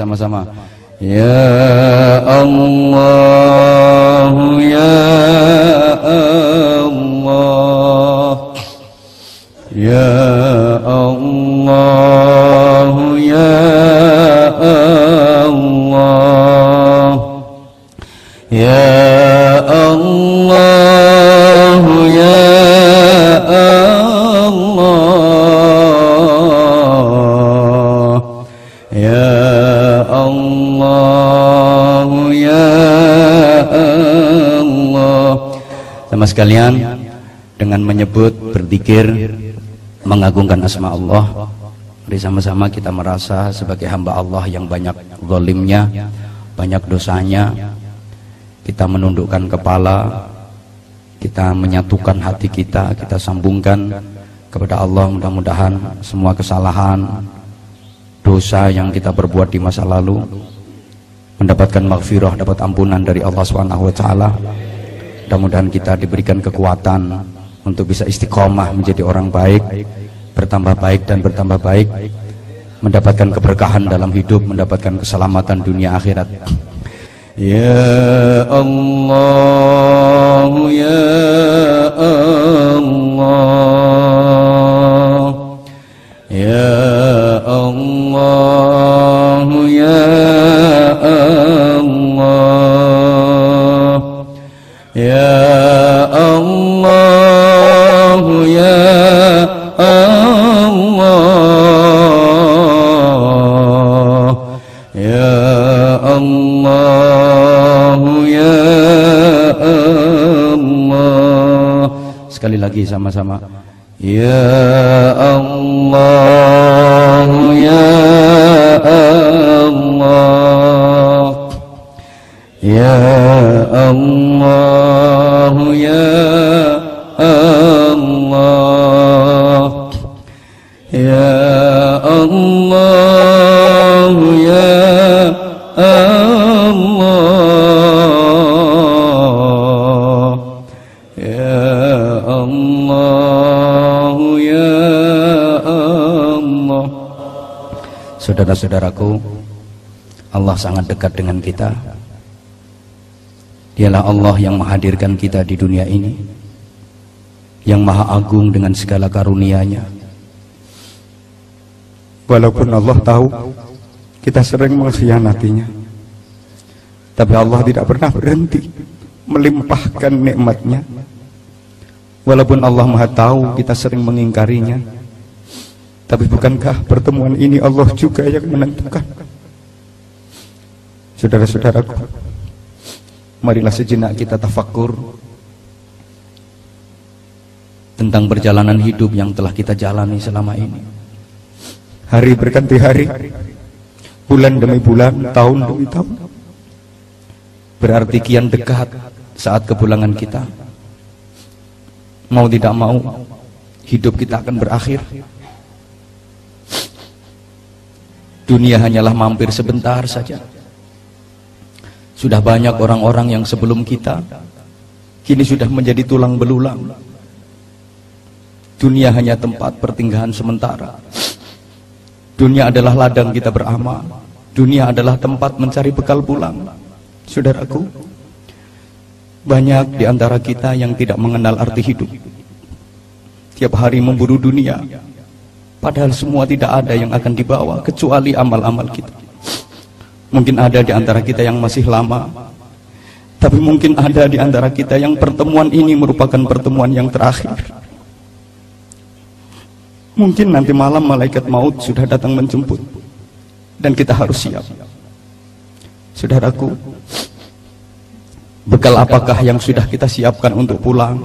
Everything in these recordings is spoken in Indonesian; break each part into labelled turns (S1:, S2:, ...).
S1: sama-sama. Ya Allah Ya Allah. Ya Allah Sama sekalian dengan menyebut berzikir mengagungkan asma Allah Mari sama-sama kita merasa sebagai hamba Allah yang banyak zalimnya banyak dosanya kita menundukkan kepala kita menyatukan hati kita kita sambungkan kepada Allah. Mudah-mudahan semua kesalahan dosa yang kita perbuat di masa lalu mendapatkan maghfirah dapat ampunan dari Allah Subhanahu wa taala mudah-mudahan kita diberikan kekuatan untuk bisa istiqomah menjadi orang baik bertambah baik dan bertambah baik mendapatkan keberkahan dalam hidup mendapatkan keselamatan dunia akhirat. Ya Allah Ya Allah Ya Allah Ya Allah Ya Allah. Ya Allah Ya Allah. Sekali lagi sama-sama. Ya Allah Ya Allah. Ya Ya Allah. Saudara-saudaraku Allah sangat dekat dengan kita. Dialah Allah yang menghadirkan kita di dunia ini Yang maha agung dengan segala karunia-Nya
S2: Walaupun Allah tahu kita sering mengkhianatinya. Tapi Allah tidak pernah berhenti melimpahkan nikmatnya. Walaupun Allah maha tahu kita sering mengingkarinya. Tapi bukankah pertemuan ini Allah juga yang menentukan? Saudara-saudaraku, marilah sejenak kita tafakur
S1: Tentang perjalanan hidup yang telah kita jalani selama ini
S2: Hari berganti hari, bulan demi bulan, tahun demi tahun.
S1: Berarti kian dekat saat kepulangan kita. Mau tidak mau Hidup kita akan berakhir. Dunia hanyalah mampir sebentar saja. Sudah banyak orang-orang yang sebelum kita Kini sudah menjadi tulang belulang. Dunia hanya tempat pertinggahan sementara Dunia adalah ladang kita beramal. Dunia adalah tempat mencari bekal pulang. Saudaraku Banyak di antara kita yang tidak mengenal arti hidup. Tiap hari memburu dunia. Padahal semua tidak ada yang akan dibawa Kecuali amal-amal kita. Mungkin ada di antara kita yang masih lama. Tapi mungkin ada di antara kita yang pertemuan ini merupakan pertemuan yang terakhir Mungkin nanti malam malaikat maut sudah datang menjemput Dan kita harus siap Saudaraku Bekal apakah yang sudah kita siapkan untuk pulang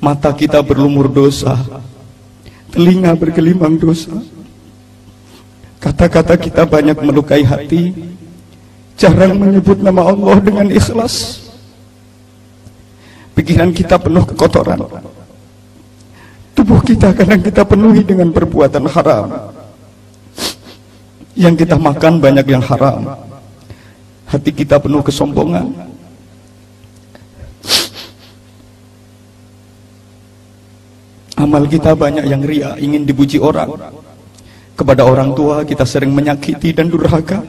S1: Mata kita berlumur dosa
S2: telinga bergelimang dosa. Kata-kata kita banyak melukai hati, jarang menyebut nama Allah dengan ikhlas. Pikiran kita penuh kekotoran. Tubuh kita kadang kita penuhi dengan perbuatan haram. Yang kita makan banyak yang haram. Hati kita penuh kesombongan. Amal kita banyak yang ria, ingin dipuji orang. Kepada orang tua kita sering menyakiti dan durhaka.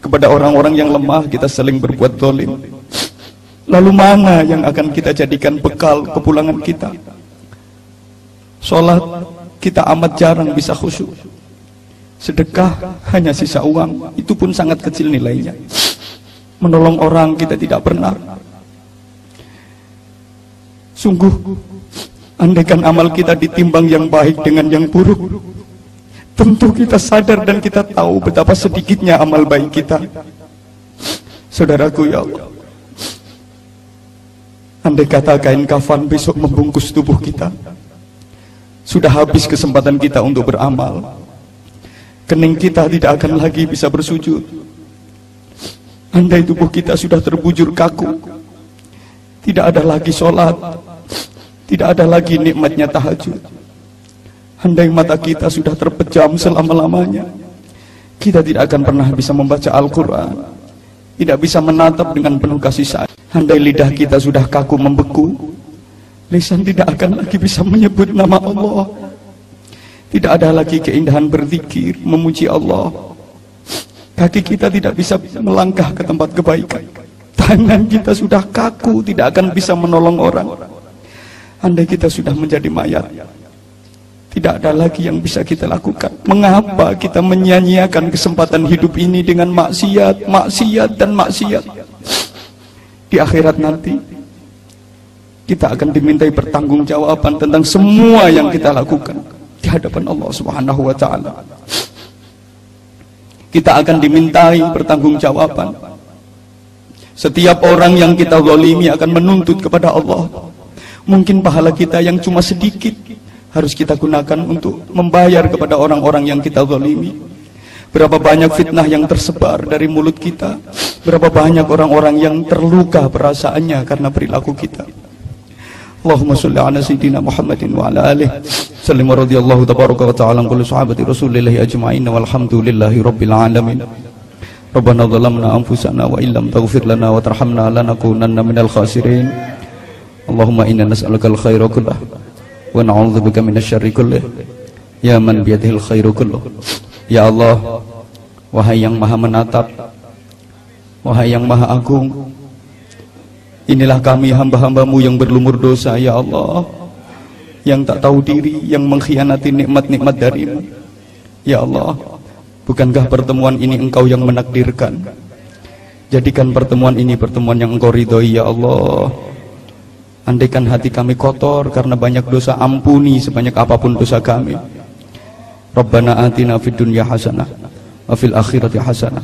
S2: Kepada orang-orang yang lemah kita sering berbuat dolim. Lalu mana yang akan kita jadikan bekal kepulangan kita? Sholat kita amat jarang bisa khusyuk. Sedekah hanya sisa uang, itu pun sangat kecil nilainya. Menolong orang kita tidak pernah. Sungguh Andaikan amal kita ditimbang yang baik dengan yang buruk, tentu kita sadar dan kita tahu betapa sedikitnya amal baik kita. Saudaraku ya Allah, andai kata kain kafan besok membungkus tubuh kita, sudah habis kesempatan kita untuk beramal. Kening kita tidak akan lagi bisa bersujud. Andai tubuh kita sudah terbujur kaku, tidak ada lagi sholat, tidak ada lagi nikmatnya tahajud. Handai mata kita sudah terpejam selama-lamanya. Kita tidak akan pernah bisa membaca Al-Quran. Tidak bisa menatap dengan penuh kasih sayang. Handai lidah kita sudah kaku membeku. Lisan tidak akan lagi bisa menyebut nama Allah. Tidak ada lagi keindahan berzikir, memuji Allah. Kaki kita tidak bisa melangkah ke tempat kebaikan. Tangan kita sudah kaku, tidak akan bisa menolong orang. Andai kita sudah menjadi mayat, tidak ada lagi yang bisa kita lakukan. Mengapa kita menyanyiakan kesempatan hidup ini dengan maksiat, maksiat, dan maksiat? Di akhirat nanti, kita akan dimintai pertanggungjawaban tentang semua yang kita lakukan di hadapan Allah Subhanahu wa taala. Kita akan dimintai pertanggungjawaban. Setiap orang yang kita zalimi akan menuntut kepada Allah Mungkin pahala kita yang cuma sedikit harus kita gunakan untuk membayar kepada orang-orang yang kita zalimi. Berapa banyak fitnah yang tersebar dari mulut kita. Berapa banyak orang-orang yang terluka perasaannya karena perilaku kita. Allahumma salli ala sayyidina Muhammadin wa ala alihi sallim radhiyallahu tabaraka wa ta'ala an kulli walhamdulillahi rabbil alamin. Rabbana anfusana wa illam taghfir wa tarhamna lanakunanna minal khasirin. Allahumma inna nas'aluka al-khaira kullah wa na'udzubika minasyarri kullah ya man biyadihil khairu kulluh ya Allah wahai yang maha menatap wahai yang maha agung inilah kami hamba-hambamu yang berlumur dosa ya Allah yang tak tahu diri yang mengkhianati nikmat-nikmat darimu ya Allah bukankah pertemuan ini engkau yang menakdirkan jadikan pertemuan ini pertemuan yang engkau ridhoi ya Allah Andaikan hati kami kotor karena banyak dosa, ampuni sebanyak apa pun dosa kami. Rabbana atina fid dunya hasanah wa fil akhirati hasanah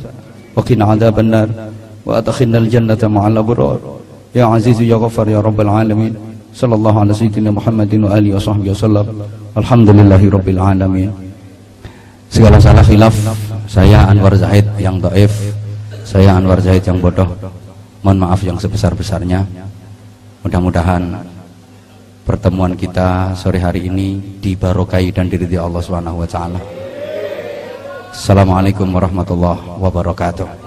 S2: wa qina adzabannar wa adkhilnal jannata ma'al abrar. Ya Aziz ya Ghaffar ya Rabbal alamin. Sallallahu ala sayyidina Muhammadin wa alihi wa sahbihi wasallam. Alhamdulillahi rabbil alamin. Segala salah khilaf saya Anwar Zaid yang dhaif, saya Anwar Zaid yang bodoh. Mohon maaf yang sebesar-besarnya. Mudah-mudahan pertemuan kita sore hari ini dibarokai dan diridhi Allah wa taala. Assalamualaikum warahmatullahi wabarakatuh.